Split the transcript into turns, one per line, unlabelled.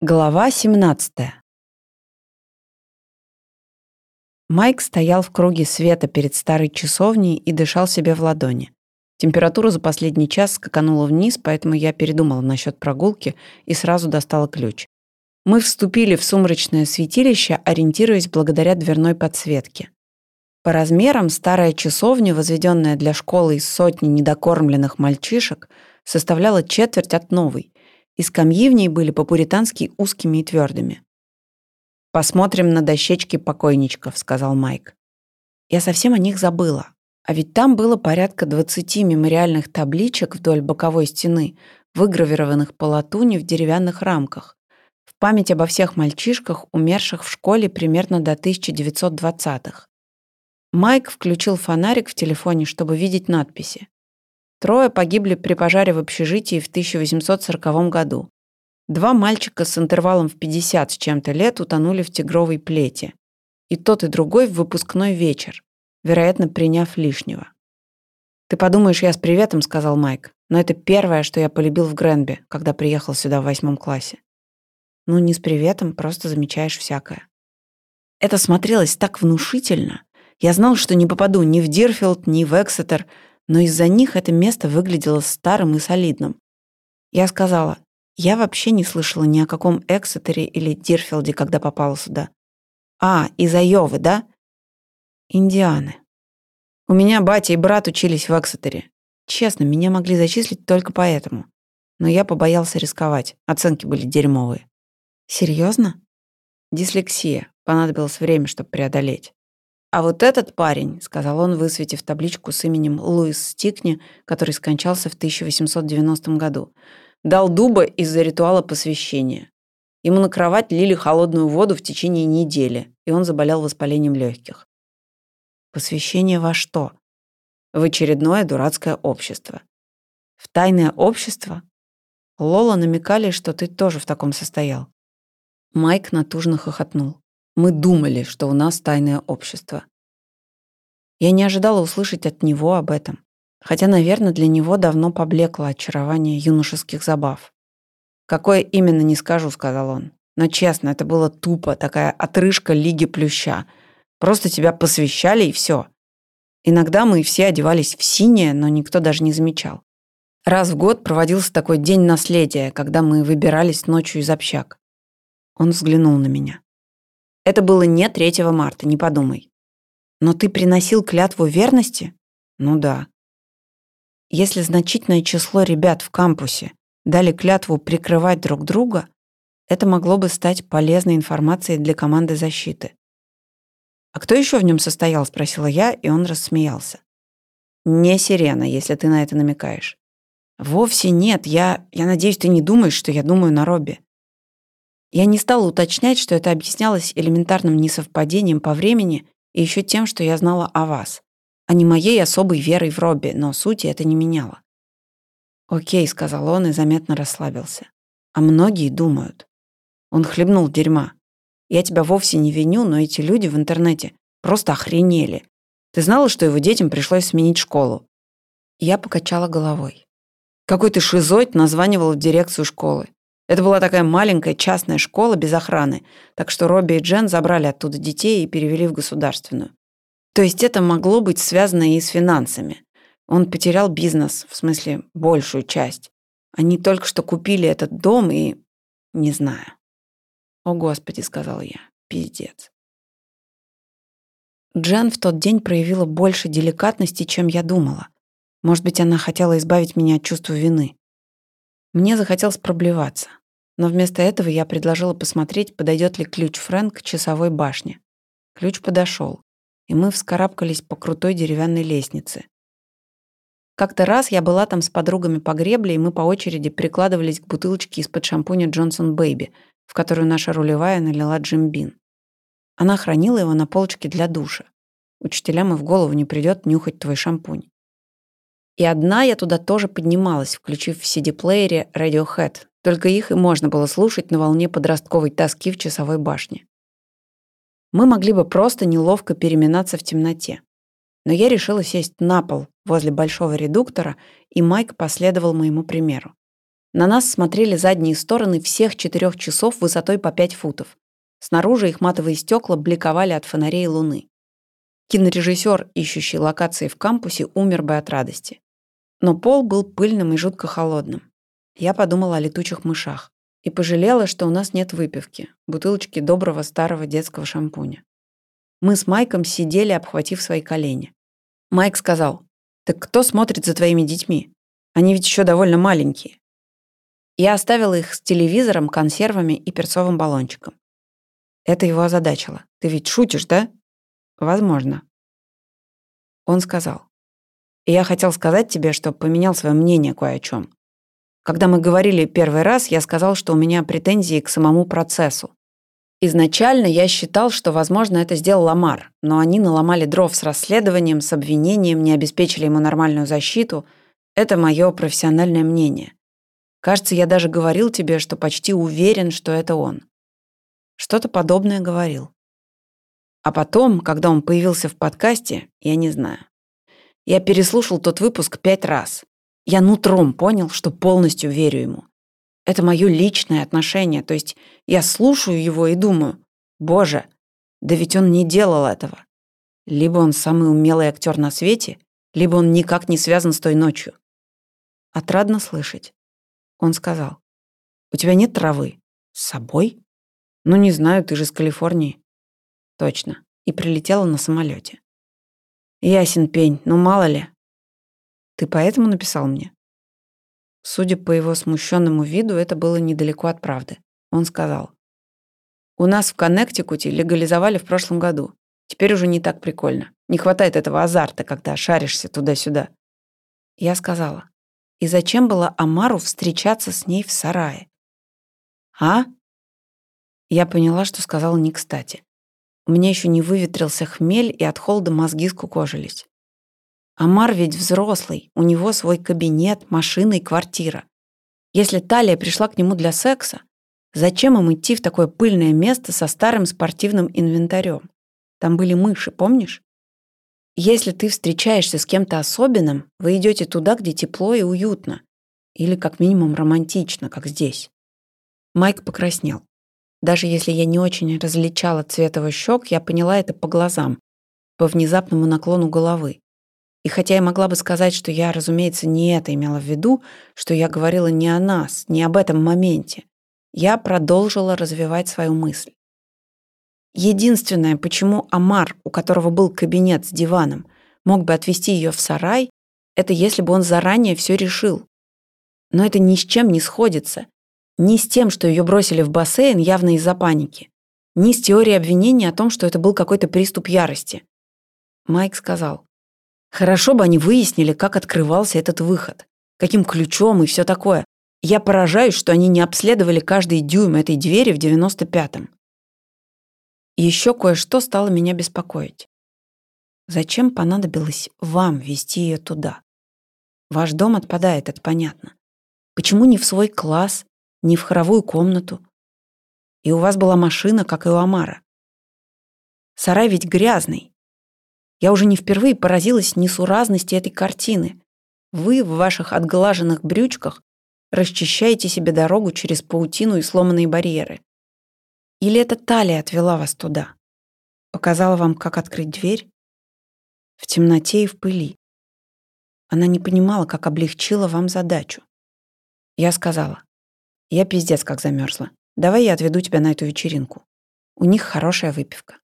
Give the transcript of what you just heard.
Глава 17 Майк стоял в круге света перед старой часовней и дышал себе в ладони. Температура за последний час скаканула вниз, поэтому я передумала насчет прогулки и сразу достала ключ. Мы вступили в сумрачное святилище, ориентируясь благодаря дверной подсветке. По размерам старая часовня, возведенная для школы из сотни недокормленных мальчишек, составляла четверть от новой, и скамьи в ней были по-пуритански узкими и твердыми. «Посмотрим на дощечки покойничков», — сказал Майк. Я совсем о них забыла. А ведь там было порядка 20 мемориальных табличек вдоль боковой стены, выгравированных по латуни в деревянных рамках, в память обо всех мальчишках, умерших в школе примерно до 1920-х. Майк включил фонарик в телефоне, чтобы видеть надписи. Трое погибли при пожаре в общежитии в 1840 году. Два мальчика с интервалом в 50 с чем-то лет утонули в тигровой плете. И тот, и другой в выпускной вечер, вероятно, приняв лишнего. «Ты подумаешь, я с приветом», — сказал Майк. «Но это первое, что я полюбил в Гренби, когда приехал сюда в восьмом классе». «Ну, не с приветом, просто замечаешь всякое». Это смотрелось так внушительно. Я знал, что не попаду ни в Дирфилд, ни в Эксетер — но из-за них это место выглядело старым и солидным. Я сказала, я вообще не слышала ни о каком Эксетере или Дирфилде, когда попала сюда. А, из Айовы, да? Индианы. У меня батя и брат учились в Эксетере. Честно, меня могли зачислить только поэтому. Но я побоялся рисковать. Оценки были дерьмовые. Серьезно? Дислексия. Понадобилось время, чтобы преодолеть. «А вот этот парень», — сказал он, высветив табличку с именем Луис Стикни, который скончался в 1890 году, дал дуба из-за ритуала посвящения. Ему на кровать лили холодную воду в течение недели, и он заболел воспалением легких. Посвящение во что? В очередное дурацкое общество. В тайное общество? Лола намекали, что ты тоже в таком состоял. Майк натужно хохотнул. Мы думали, что у нас тайное общество. Я не ожидала услышать от него об этом. Хотя, наверное, для него давно поблекло очарование юношеских забав. «Какое именно, не скажу», — сказал он. «Но честно, это было тупо, такая отрыжка Лиги Плюща. Просто тебя посвящали, и все. Иногда мы все одевались в синее, но никто даже не замечал. Раз в год проводился такой день наследия, когда мы выбирались ночью из общак. Он взглянул на меня. Это было не 3 марта, не подумай. Но ты приносил клятву верности? Ну да. Если значительное число ребят в кампусе дали клятву прикрывать друг друга, это могло бы стать полезной информацией для команды защиты. «А кто еще в нем состоял?» — спросила я, и он рассмеялся. «Не сирена, если ты на это намекаешь». «Вовсе нет. Я, я надеюсь, ты не думаешь, что я думаю на Робби. Я не стала уточнять, что это объяснялось элементарным несовпадением по времени и еще тем, что я знала о вас, а не моей особой верой в Робби, но сути это не меняло. «Окей», — сказал он и заметно расслабился. «А многие думают». Он хлебнул дерьма. «Я тебя вовсе не виню, но эти люди в интернете просто охренели. Ты знала, что его детям пришлось сменить школу?» Я покачала головой. Какой-то шизоид названивал в дирекцию школы. Это была такая маленькая частная школа без охраны, так что Робби и Джен забрали оттуда детей и перевели в государственную. То есть это могло быть связано и с финансами. Он потерял бизнес, в смысле, большую часть. Они только что купили этот дом и... Не знаю. «О, Господи», — сказал я, — «пиздец». Джен в тот день проявила больше деликатности, чем я думала. Может быть, она хотела избавить меня от чувства вины. Мне захотелось проблеваться. Но вместо этого я предложила посмотреть, подойдет ли ключ Фрэнк к часовой башне. Ключ подошел, и мы вскарабкались по крутой деревянной лестнице. Как-то раз я была там с подругами по гребле, и мы по очереди прикладывались к бутылочке из-под шампуня Джонсон Бэйби, в которую наша рулевая налила Джим Бин. Она хранила его на полочке для душа. Учителям и в голову не придет нюхать твой шампунь. И одна я туда тоже поднималась, включив в CD-плеере Radiohead, только их и можно было слушать на волне подростковой тоски в часовой башне. Мы могли бы просто неловко переминаться в темноте. Но я решила сесть на пол возле большого редуктора, и Майк последовал моему примеру. На нас смотрели задние стороны всех четырех часов высотой по пять футов. Снаружи их матовые стекла бликовали от фонарей луны. Кинорежиссер, ищущий локации в кампусе, умер бы от радости. Но пол был пыльным и жутко холодным. Я подумала о летучих мышах и пожалела, что у нас нет выпивки, бутылочки доброго старого детского шампуня. Мы с Майком сидели, обхватив свои колени. Майк сказал, «Так кто смотрит за твоими детьми? Они ведь еще довольно маленькие». Я оставила их с телевизором, консервами и перцовым баллончиком. Это его озадачило. «Ты ведь шутишь, да?» «Возможно». Он сказал, «Я хотел сказать тебе, что поменял свое мнение кое о чем. Когда мы говорили первый раз, я сказал, что у меня претензии к самому процессу. Изначально я считал, что, возможно, это сделал Ламар, но они наломали дров с расследованием, с обвинением, не обеспечили ему нормальную защиту. Это мое профессиональное мнение. Кажется, я даже говорил тебе, что почти уверен, что это он. Что-то подобное говорил. А потом, когда он появился в подкасте, я не знаю. Я переслушал тот выпуск пять раз. Я нутром понял, что полностью верю ему. Это мое личное отношение. То есть я слушаю его и думаю, боже, да ведь он не делал этого. Либо он самый умелый актер на свете, либо он никак не связан с той ночью. Отрадно слышать. Он сказал, у тебя нет травы? С собой? Ну, не знаю, ты же из Калифорнии. Точно. И прилетела на самолете. Ясен пень, ну мало ли. Ты поэтому написал мне? Судя по его смущенному виду, это было недалеко от правды. Он сказал, «У нас в Коннектикуте легализовали в прошлом году. Теперь уже не так прикольно. Не хватает этого азарта, когда шаришься туда-сюда». Я сказала, «И зачем было Амару встречаться с ней в сарае?» «А?» Я поняла, что сказала не кстати. У меня еще не выветрился хмель, и от холода мозги скукожились. Амар ведь взрослый, у него свой кабинет, машина и квартира. Если Талия пришла к нему для секса, зачем им идти в такое пыльное место со старым спортивным инвентарем? Там были мыши, помнишь? Если ты встречаешься с кем-то особенным, вы идете туда, где тепло и уютно. Или как минимум романтично, как здесь. Майк покраснел. Даже если я не очень различала цвет его щек, я поняла это по глазам, по внезапному наклону головы. И хотя я могла бы сказать, что я, разумеется, не это имела в виду, что я говорила не о нас, не об этом моменте, я продолжила развивать свою мысль. Единственное, почему Амар, у которого был кабинет с диваном, мог бы отвезти ее в сарай, это если бы он заранее все решил. Но это ни с чем не сходится. Ни с тем, что ее бросили в бассейн явно из-за паники. Ни с теорией обвинения о том, что это был какой-то приступ ярости. Майк сказал, Хорошо бы они выяснили, как открывался этот выход, каким ключом и все такое. Я поражаюсь, что они не обследовали каждый дюйм этой двери в 95-м. И еще кое-что стало меня беспокоить. Зачем понадобилось вам вести ее туда? Ваш дом отпадает, это понятно. Почему не в свой класс, не в хоровую комнату? И у вас была машина, как и у Амара. Сарай ведь грязный, я уже не впервые поразилась несуразности этой картины. Вы в ваших отглаженных брючках расчищаете себе дорогу через паутину и сломанные барьеры. Или эта талия отвела вас туда? Показала вам, как открыть дверь? В темноте и в пыли. Она не понимала, как облегчила вам задачу. Я сказала, я пиздец как замерзла. Давай я отведу тебя на эту вечеринку. У них хорошая выпивка.